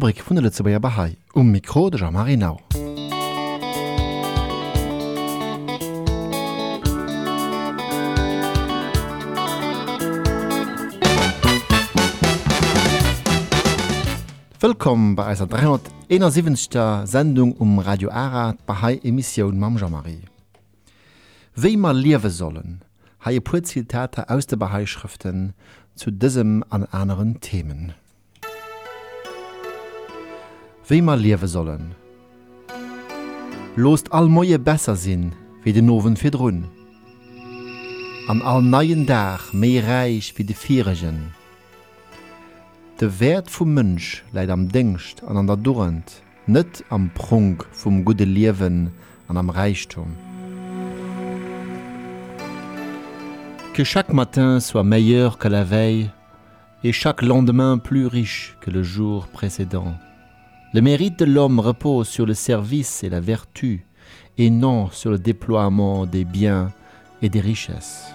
Rubrik vun der Lettzebeier Bahai um Mikro de Jean-Marie Nau. Willkommen bei eiser 371. Sendung um Radio Ara Bahai Emission Mam Jean-Marie. Wéi mal liewe sollen, haie Puzitate aus der Bahai-Schriften zu diesem an anderen Themen wéimer liewe sollen. Lost all moie besser sinn wie de nowen firrunn. An all neien Dach méi reich wie de viregen. De Wert vum Mënsch läit am Dingcht an an der Durrend, net am Prunk vum gute Liewen an am Reichtum. Que chaque matin soit meilleur que la veille et chaque lendemain plus riche que le jour précédent. Le mérite de l'homme repose sur le service et la vertu, et non sur le déploiement des biens et des richesses.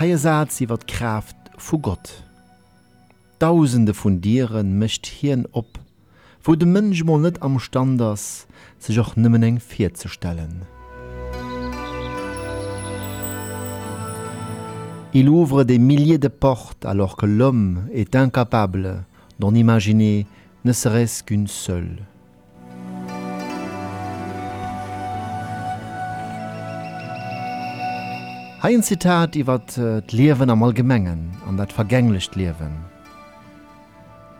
Heiersat sie wat Kraft vu Gott. Tausende von Dieren mischt hirn op, wo de Mensch mo net am Standers sich auch nimmen eng vier zu stellen. Il ouvre des milliers de portes alors que l'homme est incapable d'en imaginer ne serait-ce qu'une seule. Ein Zitat iwwer d' Liwen am allgemengen an dat vergänglicht liewen.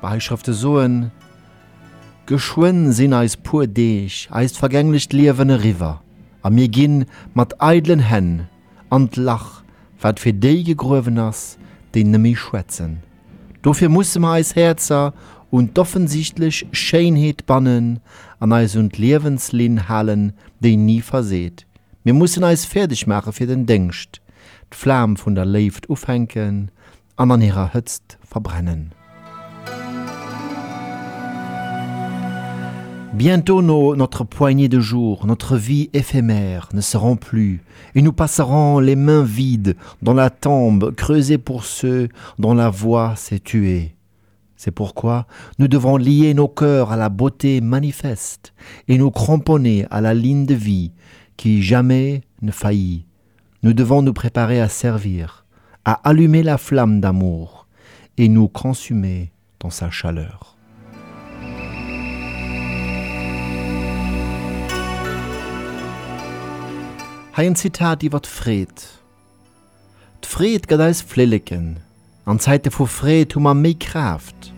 Beischrifte soen: Geschwen sinn eis pur deich, eist vergänglicht liewene River, a mir ginn mat eidlen Hänn, an Lach wat fir déi gegruwen ass, de nemmi schwätzen. Dofir musssse ma eis Herzer und offensichtlich Scheinheet bannen an eis und Lebenslin hallen, de nie verseht. Wir mussen eis fertig machen für den Denkst, d'Flamm von der Leift aufhängen, an an ihrer Hützt verbrennen. Bientôt notre poignée de jours, notre vie éphémère ne seront plus, et nous passerons les mains vides dans la tombe creusée pour ceux dont la voix s'est tuée. C'est pourquoi nous devons lier nos cœurs à la beauté manifeste et nous cramponner à la ligne de vie qui jamais ne faillit. Nous devons nous préparer à servir, à allumer la flamme d'amour et nous consumer dans sa chaleur. Ein Zitat iwwer d'Fred. D'Fred gët eis Flilleken, an Zeite vu Fred hummer méi Kraft.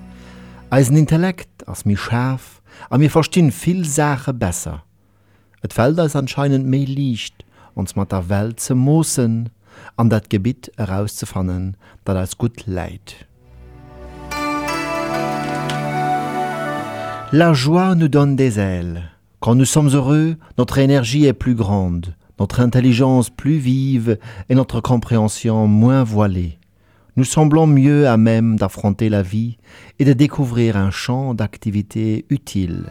Eisen Intellekt ass mi schaf, a mir verstinn vill Sache besser. Et fällt als anscheinend méi liicht, ons mat der Welt ze moossen, an dat Gebiet herauszufannen, dat als gut leit. La joie nous donne des ailes. Quand nous sommes heureux, notre énergie est plus grande, notre intelligence plus vive et notre compréhension moins voilée. Nous semblons mieux à même d'affronter la vie et de découvrir un champ d'activité utile.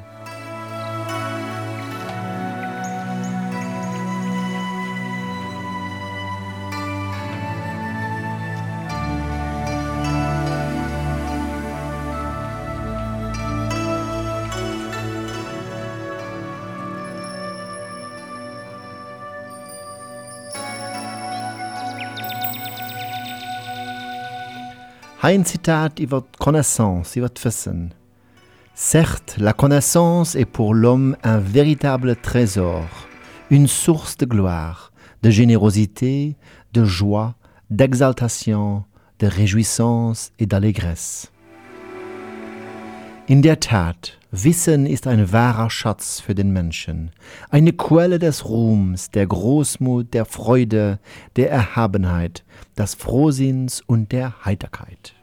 Un citat iwwer connaissance, iwwer Wissen. Certes, la connaissance est pour l'homme un véritable trésor, une source de gloire, de générosité, de joie, d'exaltation, de réjouissance et d'allégresse. In der Tat, Wissen ist ein wahrer Schatz für den Menschen, eine Quelle des Ruhms, der Großmut, der Freude, der Erhabenheit, des Frohsinns und der Heiterkeit.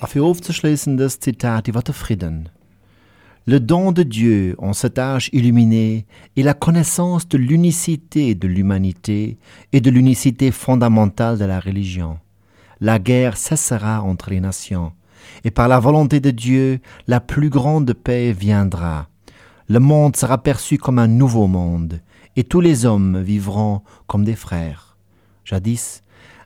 Afir aufzuschließen das Zitat über den Frieden. Le don de Dieu en cet âge illuminé est la connaissance de l'unicité de l'humanité et de l'unicité fondamentale de la religion. La guerre cessera entre les nations, et par la volonté de Dieu, la plus grande paix viendra. Le monde sera perçu comme un nouveau monde, et tous les hommes vivront comme des frères. Jadis,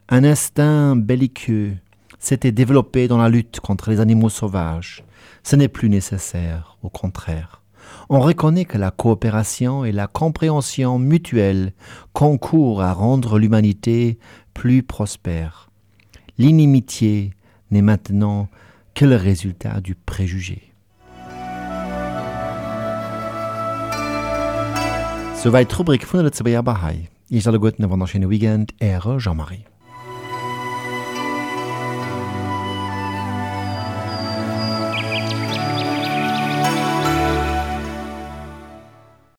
un instinct belliqueux s'était développé dans la lutte contre les animaux sauvages. Ce n'est plus nécessaire, au contraire. On reconnaît que la coopération et la compréhension mutuelle concourent à rendre l'humanité plus prospère. L'inimitié n'est maintenant que le résultat du préjugé. Bahai. Jean-Marie.